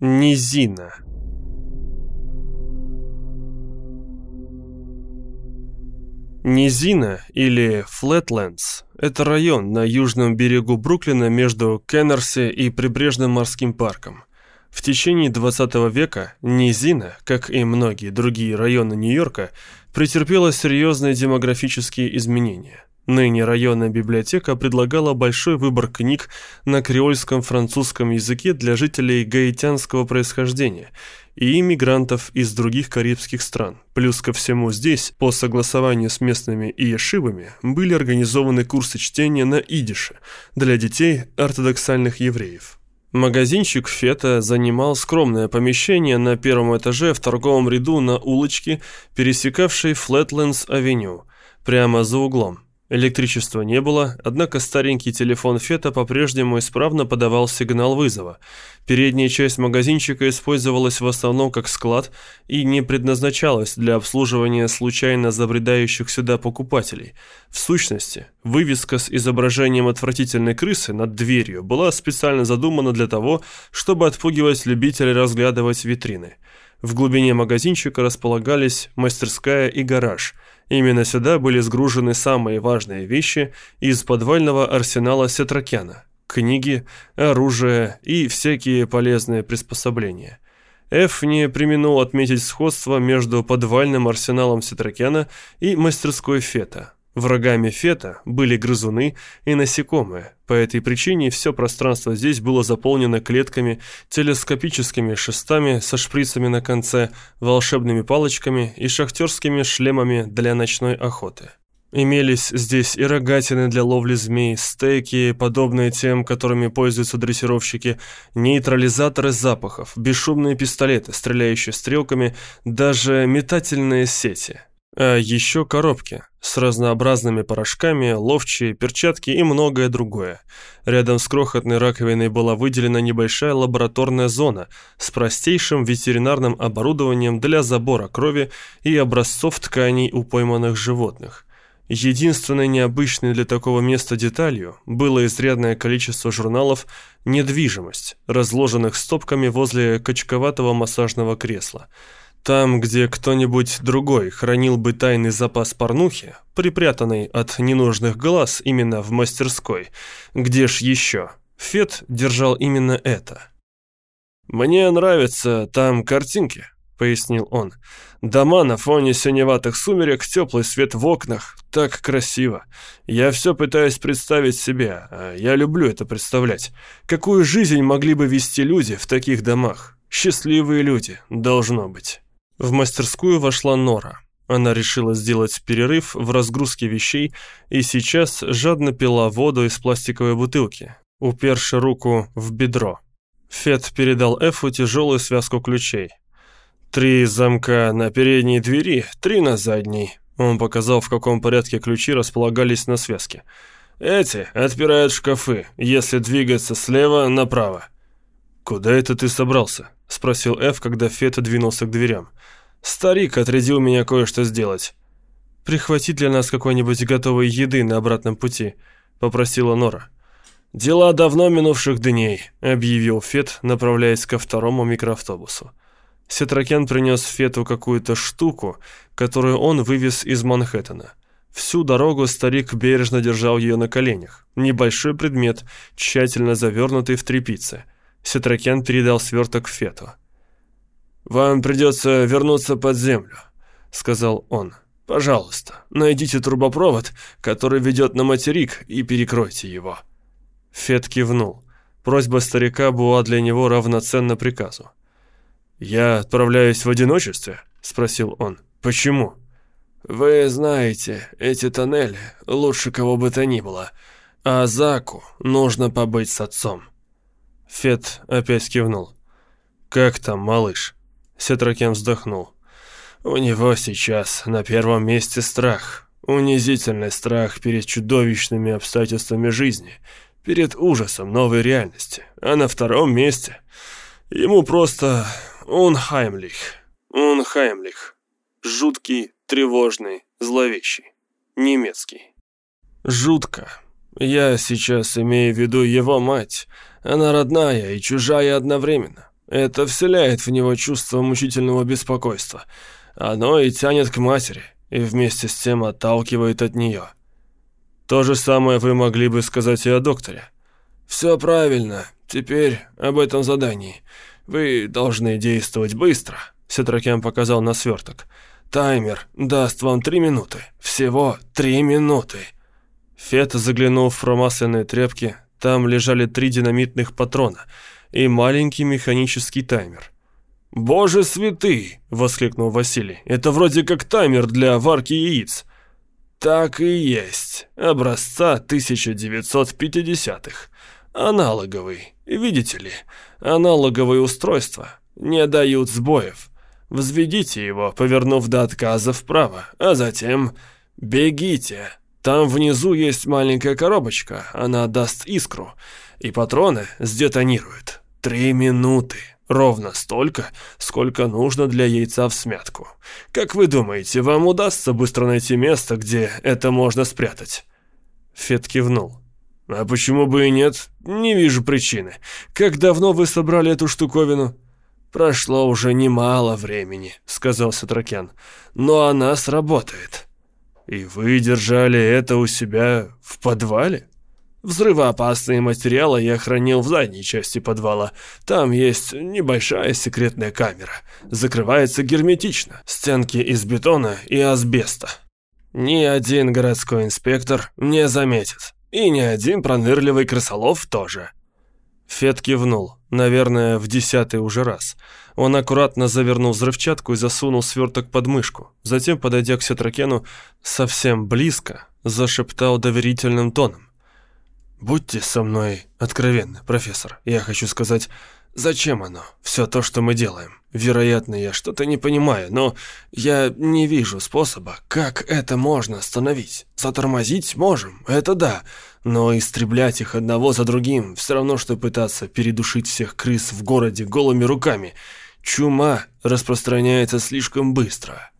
Низина. Низина или Флетлендс – это район на южном берегу Бруклина между Кеннерси и прибрежным морским парком. В течение 20 века Низина, как и многие другие районы Нью-Йорка, претерпела серьезные демографические изменения – Ныне районная библиотека предлагала большой выбор книг на креольском французском языке для жителей гаитянского происхождения и иммигрантов из других карибских стран. Плюс ко всему здесь, по согласованию с местными иешивами, были организованы курсы чтения на идише для детей ортодоксальных евреев. Магазинчик Фета занимал скромное помещение на первом этаже в торговом ряду на улочке, пересекавшей Флетлендс-авеню, прямо за углом. Электричества не было, однако старенький телефон Фета по-прежнему исправно подавал сигнал вызова. Передняя часть магазинчика использовалась в основном как склад и не предназначалась для обслуживания случайно забредающих сюда покупателей. В сущности, вывеска с изображением отвратительной крысы над дверью была специально задумана для того, чтобы отпугивать любителей разглядывать витрины. В глубине магазинчика располагались мастерская и гараж – Именно сюда были сгружены самые важные вещи из подвального арсенала Сетракяна – книги, оружие и всякие полезные приспособления. Ф не применил отметить сходство между подвальным арсеналом Сетракяна и мастерской Фета. Врагами Фета были грызуны и насекомые. По этой причине все пространство здесь было заполнено клетками, телескопическими шестами со шприцами на конце, волшебными палочками и шахтерскими шлемами для ночной охоты. Имелись здесь и рогатины для ловли змей, стейки, подобные тем, которыми пользуются дрессировщики, нейтрализаторы запахов, бесшумные пистолеты, стреляющие стрелками, даже метательные сети – а еще коробки с разнообразными порошками, ловчие, перчатки и многое другое. Рядом с крохотной раковиной была выделена небольшая лабораторная зона с простейшим ветеринарным оборудованием для забора крови и образцов тканей у пойманных животных. Единственной необычной для такого места деталью было изрядное количество журналов «Недвижимость», разложенных стопками возле качковатого массажного кресла – там, где кто-нибудь другой хранил бы тайный запас порнухи, припрятанный от ненужных глаз именно в мастерской, где ж еще? Фет держал именно это. «Мне нравятся там картинки», — пояснил он. «Дома на фоне синеватых сумерек, теплый свет в окнах. Так красиво. Я все пытаюсь представить себе, а я люблю это представлять. Какую жизнь могли бы вести люди в таких домах? Счастливые люди, должно быть». В мастерскую вошла Нора. Она решила сделать перерыв в разгрузке вещей и сейчас жадно пила воду из пластиковой бутылки, уперши руку в бедро. Фет передал Эфу тяжелую связку ключей. «Три замка на передней двери, три на задней». Он показал, в каком порядке ключи располагались на связке. «Эти отпирают шкафы, если двигаться слева направо». «Куда это ты собрался?» — спросил Эф, когда Фет двинулся к дверям. «Старик отрядил меня кое-что сделать». «Прихвати для нас какой-нибудь готовой еды на обратном пути», — попросила Нора. «Дела давно минувших дней», — объявил Фет, направляясь ко второму микроавтобусу. Сетракен принес Фету какую-то штуку, которую он вывез из Манхэттена. Всю дорогу старик бережно держал ее на коленях. Небольшой предмет, тщательно завернутый в тряпицы. Сетракен передал сверток Фету. «Вам придется вернуться под землю», — сказал он. «Пожалуйста, найдите трубопровод, который ведет на материк, и перекройте его». Фет кивнул. Просьба старика была для него равноценна приказу. «Я отправляюсь в одиночестве?» — спросил он. «Почему?» «Вы знаете, эти тоннели лучше кого бы то ни было, а Заку нужно побыть с отцом». Фет опять кивнул. «Как там, малыш?» Сетракен вздохнул. У него сейчас на первом месте страх. Унизительный страх перед чудовищными обстоятельствами жизни, перед ужасом новой реальности. А на втором месте ему просто Унхаймлих. Унхаймлих. Жуткий, тревожный, зловещий. Немецкий. Жутко. Я сейчас имею в виду его мать. Она родная и чужая одновременно. Это вселяет в него чувство мучительного беспокойства. Оно и тянет к матери, и вместе с тем отталкивает от нее. То же самое вы могли бы сказать и о докторе. Все правильно. Теперь об этом задании. Вы должны действовать быстро. Сетракян показал на сверток. Таймер даст вам три минуты. Всего три минуты. Фет заглянул в промасленные тряпки. Там лежали три динамитных патрона и маленький механический таймер. «Боже святый!» — воскликнул Василий. «Это вроде как таймер для варки яиц». «Так и есть. Образца 1950-х. Аналоговый. Видите ли, аналоговые устройства не дают сбоев. Взведите его, повернув до отказа вправо, а затем бегите. Там внизу есть маленькая коробочка, она даст искру, и патроны сдетонируют. Три минуты. Ровно столько, сколько нужно для яйца в смятку. Как вы думаете, вам удастся быстро найти место, где это можно спрятать?» Фет кивнул. «А почему бы и нет? Не вижу причины. Как давно вы собрали эту штуковину?» «Прошло уже немало времени», — сказал Сатракян. «Но она сработает». «И вы держали это у себя в подвале?» Взрывоопасные материалы я хранил в задней части подвала. Там есть небольшая секретная камера. Закрывается герметично. Стенки из бетона и асбеста. Ни один городской инспектор не заметит. И ни один пронырливый крысолов тоже. Фет кивнул, наверное, в десятый уже раз. Он аккуратно завернул взрывчатку и засунул сверток под мышку. Затем, подойдя к Сетракену совсем близко, зашептал доверительным тоном. «Будьте со мной откровенны, профессор. Я хочу сказать, зачем оно? Все то, что мы делаем. Вероятно, я что-то не понимаю, но я не вижу способа, как это можно остановить. Затормозить можем, это да, но истреблять их одного за другим все равно, что пытаться передушить всех крыс в городе голыми руками. Чума распространяется слишком быстро».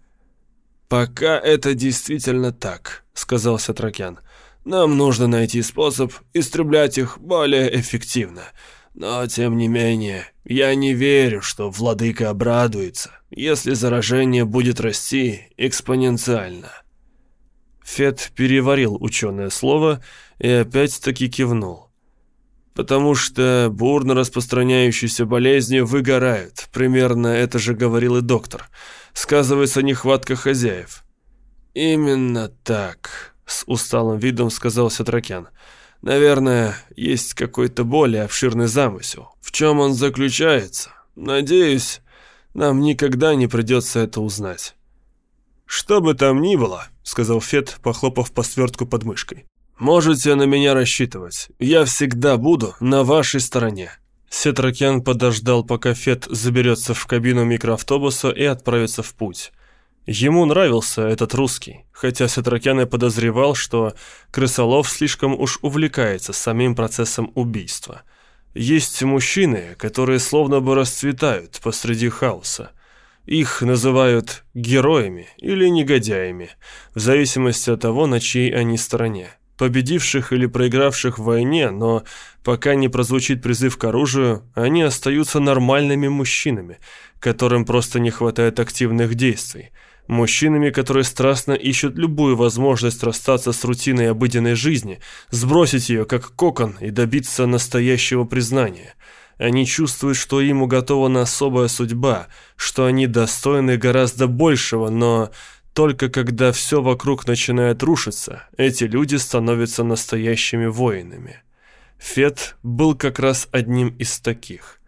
«Пока это действительно так», — сказал Сатракян. Нам нужно найти способ истреблять их более эффективно. Но, тем не менее, я не верю, что владыка обрадуется, если заражение будет расти экспоненциально». Фет переварил ученое слово и опять-таки кивнул. «Потому что бурно распространяющиеся болезни выгорают. Примерно это же говорил и доктор. Сказывается нехватка хозяев». «Именно так», с усталым видом сказал Сатракян. Наверное, есть какой-то более обширный замысел. В чем он заключается? Надеюсь, нам никогда не придется это узнать. «Что бы там ни было», — сказал Фет, похлопав по свертку под мышкой. «Можете на меня рассчитывать. Я всегда буду на вашей стороне». Сетракян подождал, пока Фет заберется в кабину микроавтобуса и отправится в путь. Ему нравился этот русский, хотя Сетракян и подозревал, что Крысолов слишком уж увлекается самим процессом убийства. Есть мужчины, которые словно бы расцветают посреди хаоса. Их называют героями или негодяями, в зависимости от того, на чьей они стороне. Победивших или проигравших в войне, но пока не прозвучит призыв к оружию, они остаются нормальными мужчинами, которым просто не хватает активных действий – Мужчинами, которые страстно ищут любую возможность расстаться с рутиной обыденной жизни, сбросить ее как кокон и добиться настоящего признания. Они чувствуют, что им уготована особая судьба, что они достойны гораздо большего, но только когда все вокруг начинает рушиться, эти люди становятся настоящими воинами. Фет был как раз одним из таких.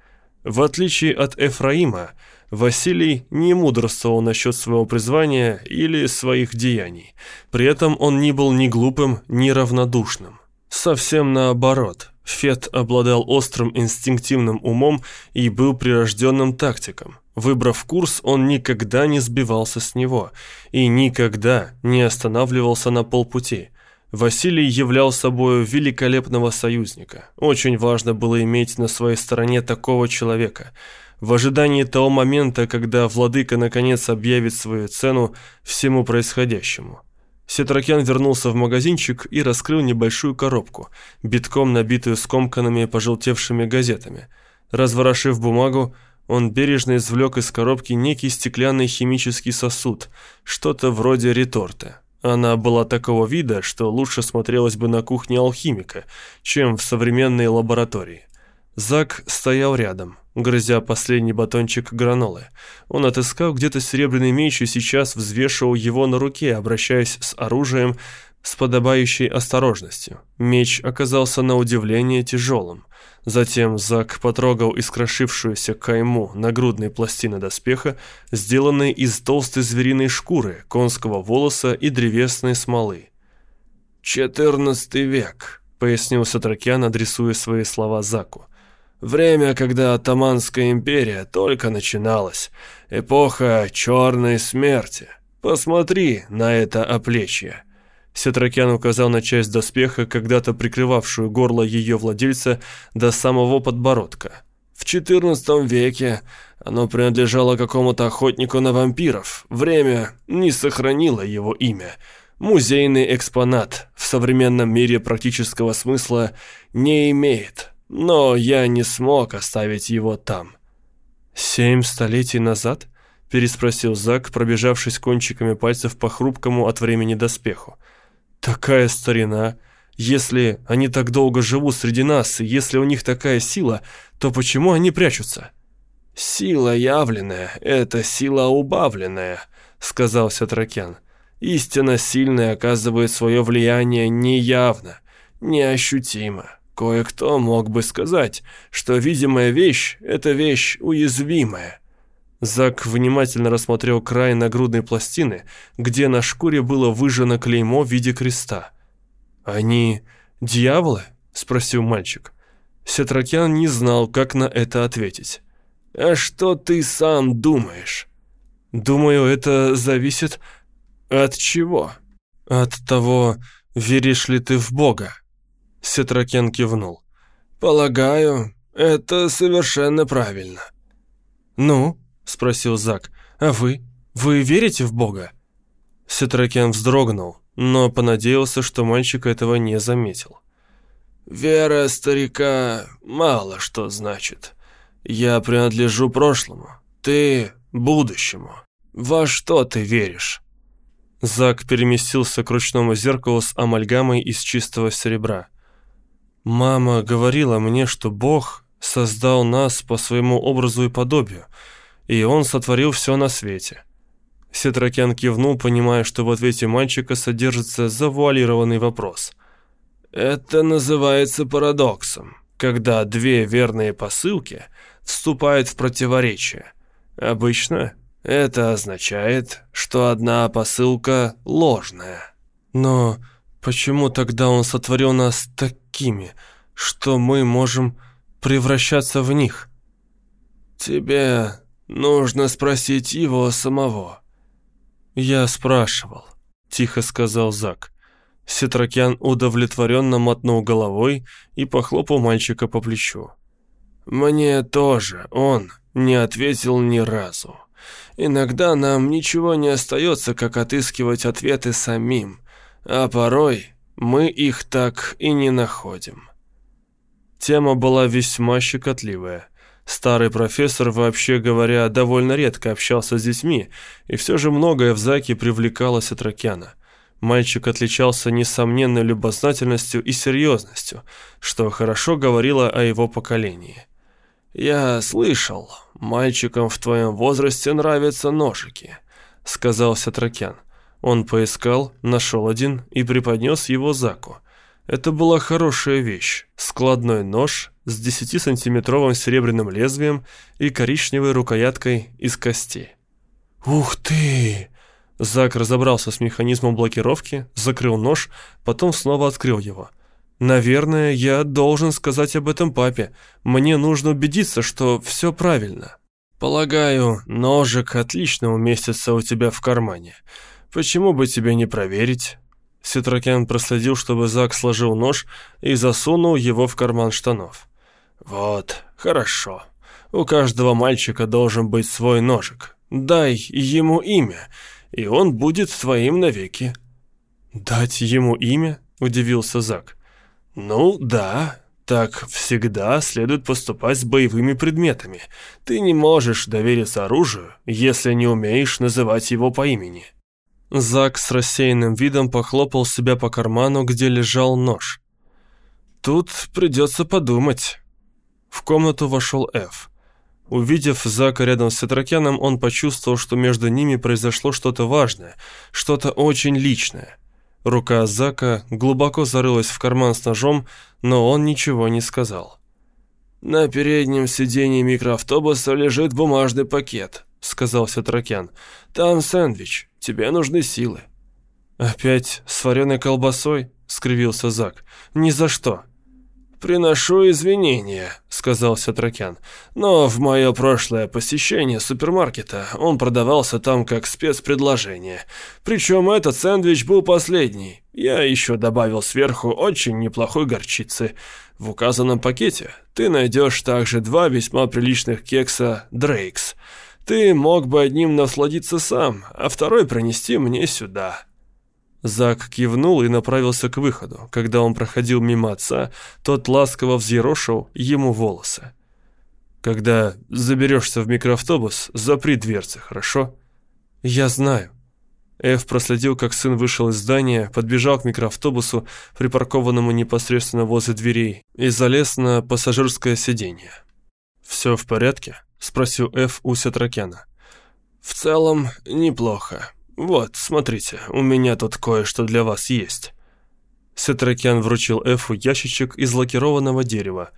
В отличие от Эфраима, Василий не мудрствовал насчет своего призвания или своих деяний. При этом он не был ни глупым, ни равнодушным. Совсем наоборот. Фет обладал острым инстинктивным умом и был прирожденным тактиком. Выбрав курс, он никогда не сбивался с него и никогда не останавливался на полпути. Василий являл собой великолепного союзника. Очень важно было иметь на своей стороне такого человека – в ожидании того момента, когда владыка наконец объявит свою цену всему происходящему. Сетракян вернулся в магазинчик и раскрыл небольшую коробку, битком набитую скомканными пожелтевшими газетами. Разворошив бумагу, Он бережно извлек из коробки некий стеклянный химический сосуд, что-то вроде реторты. Она была такого вида, что лучше смотрелась бы на кухне алхимика, чем в современной лаборатории. Зак стоял рядом, грызя последний батончик гранолы. Он отыскал где-то серебряный меч и сейчас взвешивал его на руке, обращаясь с оружием с подобающей осторожностью. Меч оказался на удивление тяжелым. Затем Зак потрогал искрошившуюся кайму нагрудной пластины доспеха, сделанной из толстой звериной шкуры, конского волоса и древесной смолы. «Четырнадцатый век», — пояснил Сатракян, адресуя свои слова Заку. «Время, когда Атаманская империя только начиналась. Эпоха черной смерти. Посмотри на это оплечье». Сетракян указал на часть доспеха, когда-то прикрывавшую горло ее владельца до самого подбородка. В XIV веке оно принадлежало какому-то охотнику на вампиров. Время не сохранило его имя. Музейный экспонат в современном мире практического смысла не имеет. Но я не смог оставить его там. «Семь столетий назад?» – переспросил Зак, пробежавшись кончиками пальцев по хрупкому от времени доспеху. Такая старина. Если они так долго живут среди нас, и если у них такая сила, то почему они прячутся? Сила явленная — это сила убавленная, сказал Сатракян. Истинно сильная оказывает свое влияние неявно, неощутимо. Кое-кто мог бы сказать, что видимая вещь — это вещь уязвимая. Зак внимательно рассмотрел край нагрудной пластины, где на шкуре было выжжено клеймо в виде креста. «Они дьяволы?» – спросил мальчик. Сетракян не знал, как на это ответить. «А что ты сам думаешь?» «Думаю, это зависит от чего?» «От того, веришь ли ты в Бога?» Сетракен кивнул. «Полагаю, это совершенно правильно». «Ну?» Спросил Зак. «А вы? Вы верите в Бога?» Сетракен вздрогнул, но понадеялся, что мальчик этого не заметил. «Вера старика мало что значит. Я принадлежу прошлому, ты — будущему. Во что ты веришь?» Зак переместился к ручному зеркалу с амальгамой из чистого серебра. «Мама говорила мне, что Бог создал нас по своему образу и подобию, и он сотворил все на свете. Сетракен кивнул, понимая, что в ответе мальчика содержится завуалированный вопрос. «Это называется парадоксом, когда две верные посылки вступают в противоречие. Обычно это означает, что одна посылка ложная. Но почему тогда он сотворил нас такими, что мы можем превращаться в них?» «Тебе Нужно спросить его самого. Я спрашивал, тихо сказал Зак. Сетракян удовлетворенно мотнул головой и похлопал мальчика по плечу. «Мне тоже он не ответил ни разу. Иногда нам ничего не остается, как отыскивать ответы самим, а порой мы их так и не находим». Тема была весьма щекотливая. Старый профессор, вообще говоря, довольно редко общался с детьми, и все же многое в Заке привлекало Сатракяна. Мальчик отличался несомненной любознательностью и серьезностью, что хорошо говорило о его поколении. «Я слышал, мальчикам в твоем возрасте нравятся ножики», — сказал Сатракян. Он поискал, нашел один и преподнес его Заку. Это была хорошая вещь. Складной нож с 10-сантиметровым серебряным лезвием и коричневой рукояткой из кости. «Ух ты!» Зак разобрался с механизмом блокировки, закрыл нож, потом снова открыл его. «Наверное, я должен сказать об этом папе. Мне нужно убедиться, что все правильно». «Полагаю, ножик отлично уместится у тебя в кармане. Почему бы тебе не проверить?» Ситрокен проследил, чтобы Зак сложил нож и засунул его в карман штанов. «Вот, хорошо. У каждого мальчика должен быть свой ножик. Дай ему имя, и он будет твоим навеки». «Дать ему имя?» – удивился Зак. «Ну да, Так всегда следует поступать с боевыми предметами. Ты не можешь довериться оружию, если не умеешь называть его по имени. Зак с рассеянным видом похлопал себя по карману, где лежал нож. Тут придется подумать. В комнату вошел Эф. Увидев Зака рядом с Сетракяном, он почувствовал, что между ними произошло что-то важное, что-то очень личное. Рука Зака глубоко зарылась в карман с ножом, но он ничего не сказал. «На переднем сиденье микроавтобуса лежит бумажный пакет», — сказал Сетракян. «Там сэндвич. Тебе нужны силы». «Опять с вареной колбасой?» — скривился Зак. «Ни за что». «Приношу извинения», — сказал Сетракян. «Но в мое прошлое посещение супермаркета он продавался там как спецпредложение. Причем этот сэндвич был последний. Я еще добавил сверху очень неплохой горчицы. В указанном пакете ты найдешь также два весьма приличных кекса «Дрейкс». Ты мог бы одним насладиться сам, а второй принести мне сюда». Зак кивнул и направился к выходу. Когда он проходил мимо отца, тот ласково взъерошил ему волосы. «Когда заберешься в микроавтобус, запри дверцы, хорошо?» «Я знаю». Эф проследил, как сын вышел из здания, подбежал к микроавтобусу, припаркованному непосредственно возле дверей, и залез на пассажирское сиденье. «Все в порядке?» – спросил Эф у Сетракяна. «В целом, неплохо», «Вот, смотрите, у меня тут кое-что для вас есть». Сетракян вручил Эфу ящичек из лакированного дерева.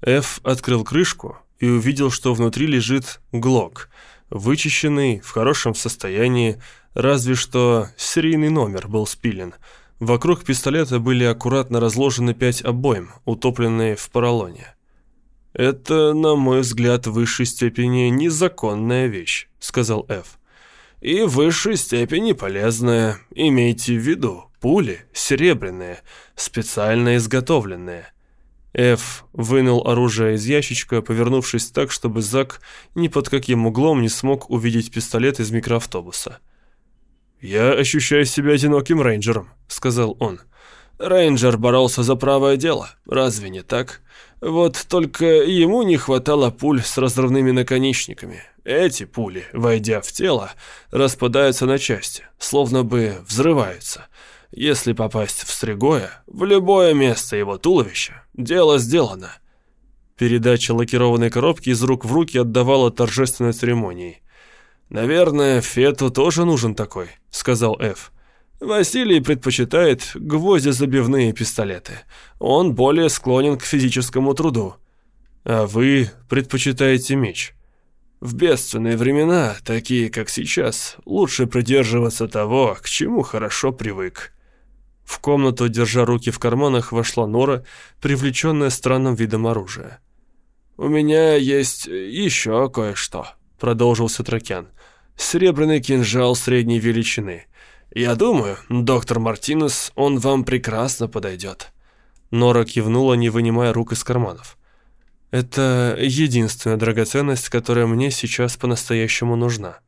Эф открыл крышку и увидел, что внутри лежит глок, вычищенный, в хорошем состоянии, разве что серийный номер был спилен. Вокруг пистолета были аккуратно разложены пять обоим, утопленные в поролоне. «Это, на мой взгляд, в высшей степени незаконная вещь», — сказал Эф и в высшей степени полезная. Имейте в виду, пули серебряные, специально изготовленные. Эф вынул оружие из ящичка, повернувшись так, чтобы Зак ни под каким углом не смог увидеть пистолет из микроавтобуса. «Я ощущаю себя одиноким рейнджером», — сказал он. «Рейнджер боролся за правое дело, разве не так? Вот только ему не хватало пуль с разрывными наконечниками. Эти пули, войдя в тело, распадаются на части, словно бы взрываются. Если попасть в Стригоя, в любое место его туловища, дело сделано. Передача лакированной коробки из рук в руки отдавала торжественной церемонией. «Наверное, Фету тоже нужен такой», — сказал Эф. Василий предпочитает гвоздезабивные пистолеты. Он более склонен к физическому труду. А вы предпочитаете меч. В бедственные времена, такие как сейчас, лучше придерживаться того, к чему хорошо привык. В комнату, держа руки в карманах, вошла Нора, привлеченная странным видом оружия. «У меня есть еще кое-что», — продолжил Сатракян. «Серебряный кинжал средней величины. Я думаю, доктор Мартинес, он вам прекрасно подойдет». Нора кивнула, не вынимая рук из карманов. Это единственная драгоценность, которая мне сейчас по-настоящему нужна.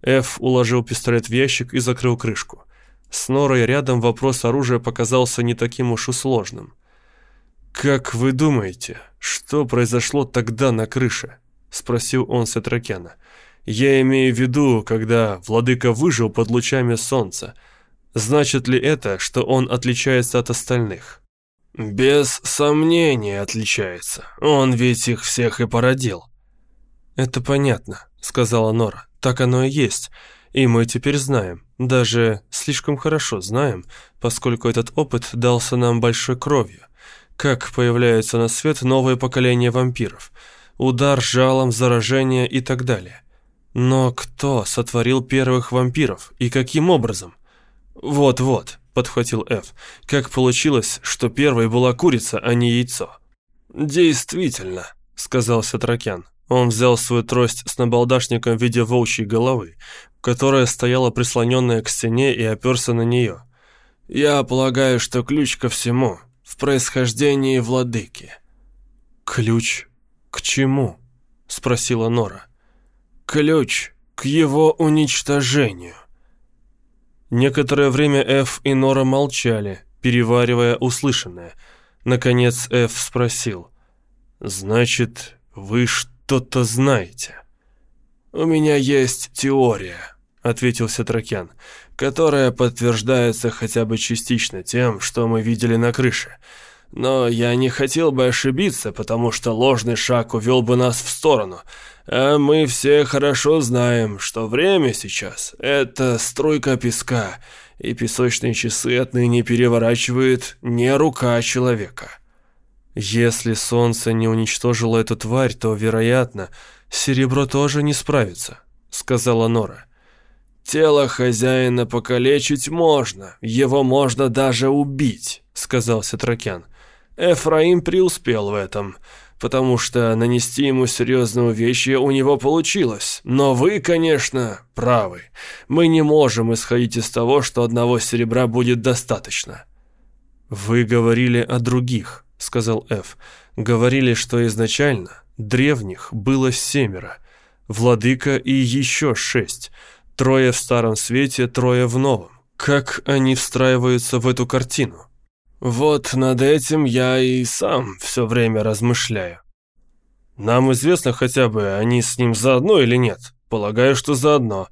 Эф уложил пистолет в ящик и закрыл крышку. С Норой рядом вопрос оружия показался не таким уж и сложным. «Как вы думаете, что произошло тогда на крыше?» — спросил он Сетракяна. «Я имею в виду, когда владыка выжил под лучами солнца. Значит ли это, что он отличается от остальных?» «Без сомнения отличается. Он ведь их всех и породил». «Это понятно», — сказала Нора. «Так оно и есть. И мы теперь знаем, даже слишком хорошо знаем, поскольку этот опыт дался нам большой кровью. Как появляются на свет новые поколения вампиров. Удар жалом, заражение и так далее. Но кто сотворил первых вампиров и каким образом? Вот-вот, подхватил Ф. «Как получилось, что первой была курица, а не яйцо?» «Действительно», — сказал Сатракян. Он взял свою трость с набалдашником в виде волчьей головы, которая стояла прислоненная к стене и оперся на нее. «Я полагаю, что ключ ко всему в происхождении владыки». «Ключ к чему?» — спросила Нора. «Ключ к его уничтожению». Некоторое время Эф и Нора молчали, переваривая услышанное. Наконец Эф спросил. «Значит, вы что-то знаете?» «У меня есть теория», — ответил Сетракян, «которая подтверждается хотя бы частично тем, что мы видели на крыше. Но я не хотел бы ошибиться, потому что ложный шаг увел бы нас в сторону. А мы все хорошо знаем, что время сейчас — это струйка песка, и песочные часы отныне переворачивает не рука человека». Если солнце не уничтожило эту тварь, то, вероятно, серебро тоже не справится, сказала Нора. Тело хозяина покалечить можно, его можно даже убить, сказал Сетракян. Эфраим преуспел в этом, потому что нанести ему серьезное увечье у него получилось. Но вы, конечно, правы. Мы не можем исходить из того, что одного серебра будет достаточно. Вы говорили о других, сказал Эф. Говорили, что изначально древних было семеро, владыка и еще шесть, трое в старом свете, трое в новом. Как они встраиваются в эту картину? Вот над этим я и сам все время размышляю. Нам известно хотя бы, они с ним заодно или нет? Полагаю, что заодно.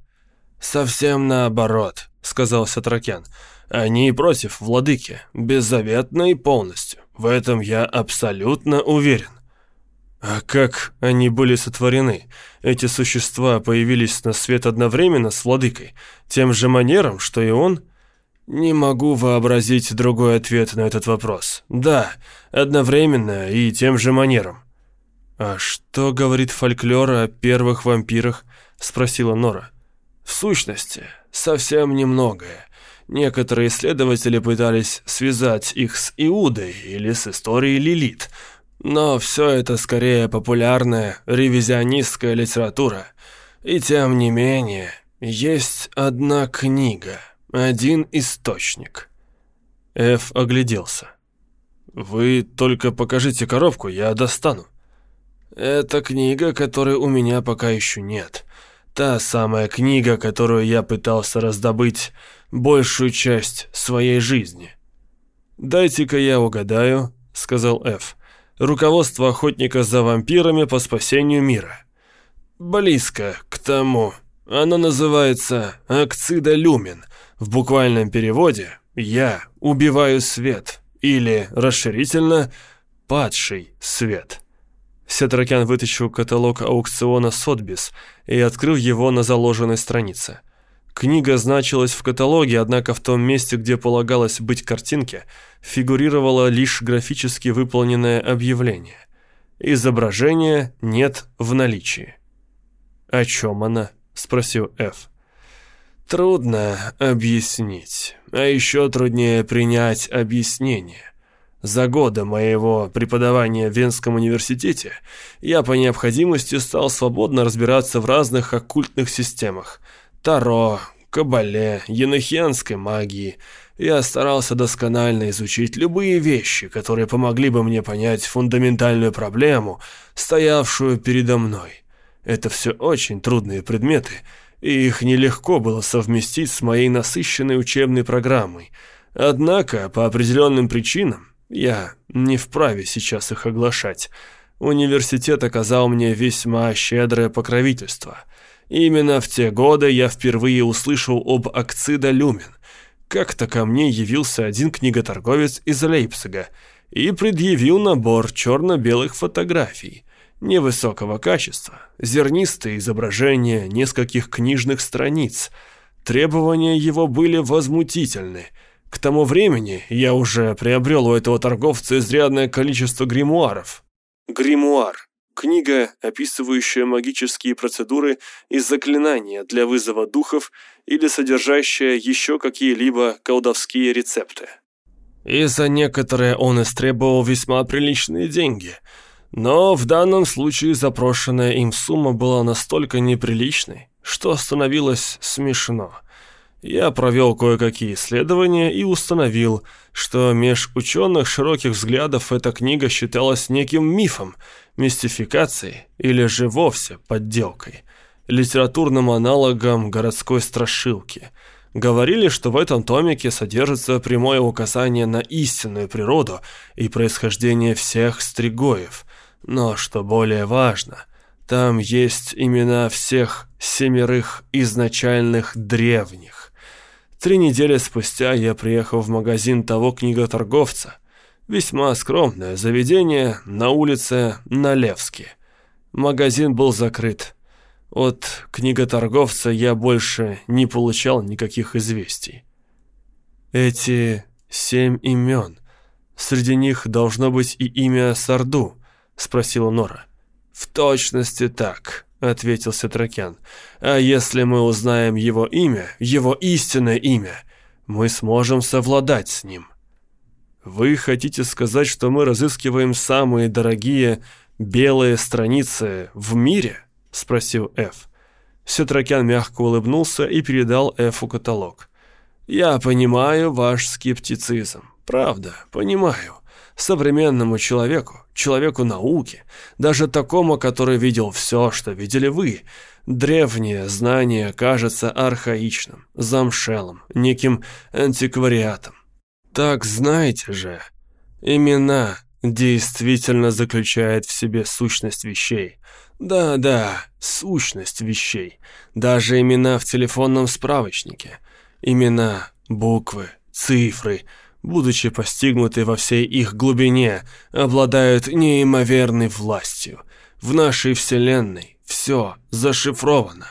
Совсем наоборот, сказал Сатракян. Они против владыки, беззаветно и полностью. В этом я абсолютно уверен. А как они были сотворены? Эти существа появились на свет одновременно с владыкой, тем же манером, что и он? Не могу вообразить другой ответ на этот вопрос. Да, одновременно и тем же манером. «А что говорит фольклор о первых вампирах?» – спросила Нора. «В сущности, совсем немногое. Некоторые исследователи пытались связать их с Иудой или с историей Лилит, но все это скорее популярная ревизионистская литература. И тем не менее, есть одна книга – один источник. Эф огляделся. «Вы только покажите коробку, я достану». «Это книга, которой у меня пока еще нет. Та самая книга, которую я пытался раздобыть большую часть своей жизни». «Дайте-ка я угадаю», — сказал Эф. «Руководство охотника за вампирами по спасению мира». «Близко к тому. Оно называется «Акцида Люмен», в буквальном переводе «я убиваю свет» или, расширительно, «падший свет». Сетракян вытащил каталог аукциона «Сотбис» и открыл его на заложенной странице. Книга значилась в каталоге, однако в том месте, где полагалось быть картинке, фигурировало лишь графически выполненное объявление. Изображения нет в наличии. «О чем она?» – спросил Ф. Трудно объяснить, а еще труднее принять объяснение. За годы моего преподавания в Венском университете я по необходимости стал свободно разбираться в разных оккультных системах. Таро, кабале, енохианской магии. Я старался досконально изучить любые вещи, которые помогли бы мне понять фундаментальную проблему, стоявшую передо мной. Это все очень трудные предметы – и их нелегко было совместить с моей насыщенной учебной программой. Однако, по определенным причинам, я не вправе сейчас их оглашать. Университет оказал мне весьма щедрое покровительство. Именно в те годы я впервые услышал об Акцида Люмен. Как-то ко мне явился один книготорговец из Лейпцига и предъявил набор черно-белых фотографий невысокого качества, зернистые изображения нескольких книжных страниц. Требования его были возмутительны. К тому времени я уже приобрел у этого торговца изрядное количество гримуаров. Гримуар – книга, описывающая магические процедуры и заклинания для вызова духов или содержащая еще какие-либо колдовские рецепты. И за некоторые он истребовал весьма приличные деньги – но в данном случае запрошенная им сумма была настолько неприличной, что становилось смешно. Я провел кое-какие исследования и установил, что меж ученых широких взглядов эта книга считалась неким мифом, мистификацией или же вовсе подделкой, литературным аналогом городской страшилки. Говорили, что в этом томике содержится прямое указание на истинную природу и происхождение всех стригоев. Но, что более важно, там есть имена всех семерых изначальных древних. Три недели спустя я приехал в магазин того книготорговца. Весьма скромное заведение на улице Налевски. Магазин был закрыт. От книготорговца я больше не получал никаких известий. Эти семь имен. Среди них должно быть и имя Сарду, спросила Нора. В точности так, ответил Сетракян. А если мы узнаем его имя, его истинное имя, мы сможем совладать с ним. Вы хотите сказать, что мы разыскиваем самые дорогие белые страницы в мире? — спросил Эф. Сетракян мягко улыбнулся и передал Эфу каталог. «Я понимаю ваш скептицизм. Правда, понимаю. Современному человеку, человеку науки, даже такому, который видел все, что видели вы, древнее знание кажется архаичным, замшелым, неким антиквариатом. Так знаете же, имена действительно заключают в себе сущность вещей, да-да, сущность вещей. Даже имена в телефонном справочнике. Имена, буквы, цифры, будучи постигнуты во всей их глубине, обладают неимоверной властью. В нашей Вселенной все зашифровано.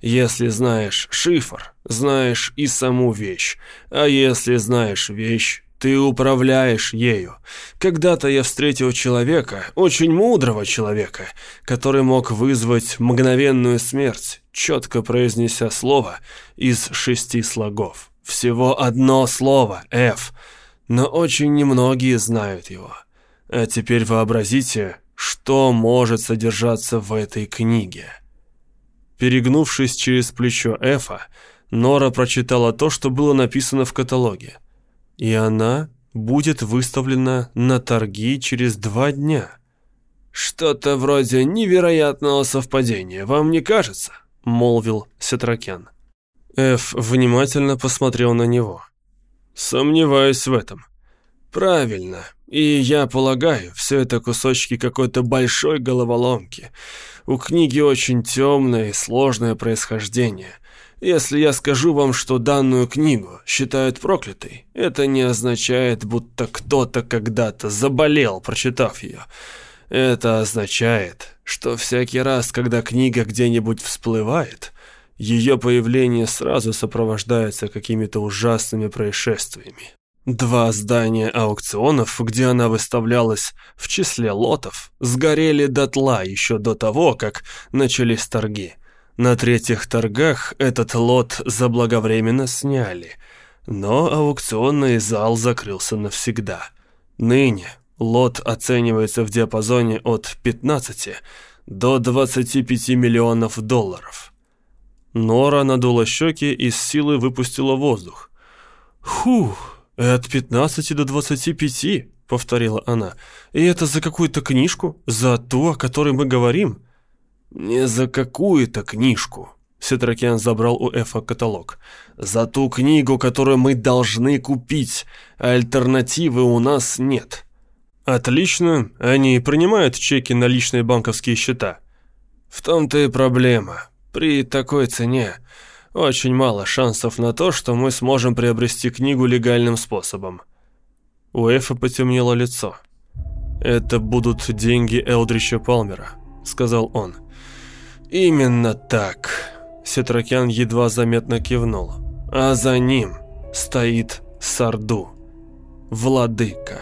Если знаешь шифр, знаешь и саму вещь. А если знаешь вещь, ты управляешь ею. Когда-то я встретил человека, очень мудрого человека, который мог вызвать мгновенную смерть, четко произнеся слово из шести слогов. Всего одно слово «Ф», но очень немногие знают его. А теперь вообразите, что может содержаться в этой книге. Перегнувшись через плечо Эфа, Нора прочитала то, что было написано в каталоге – и она будет выставлена на торги через два дня. «Что-то вроде невероятного совпадения, вам не кажется?» – молвил Сетракян. Эф внимательно посмотрел на него. «Сомневаюсь в этом». «Правильно. И я полагаю, все это кусочки какой-то большой головоломки. У книги очень темное и сложное происхождение. Если я скажу вам, что данную книгу считают проклятой, это не означает, будто кто-то когда-то заболел, прочитав ее. Это означает, что всякий раз, когда книга где-нибудь всплывает, ее появление сразу сопровождается какими-то ужасными происшествиями. Два здания аукционов, где она выставлялась в числе лотов, сгорели дотла еще до того, как начались торги – на третьих торгах этот лот заблаговременно сняли, но аукционный зал закрылся навсегда. Ныне лот оценивается в диапазоне от 15 до 25 миллионов долларов. Нора надула щеки и с силой выпустила воздух. «Фух, от 15 до 25», — повторила она. «И это за какую-то книжку? За ту, о которой мы говорим?» «Не за какую-то книжку», — Сетракян забрал у Эфа каталог. «За ту книгу, которую мы должны купить. Альтернативы у нас нет». «Отлично. Они принимают чеки на личные банковские счета». «В том-то и проблема. При такой цене очень мало шансов на то, что мы сможем приобрести книгу легальным способом». У Эфа потемнело лицо. «Это будут деньги Элдрича Палмера», — сказал он. «Именно так», — Сетракян едва заметно кивнул. «А за ним стоит Сарду, владыка».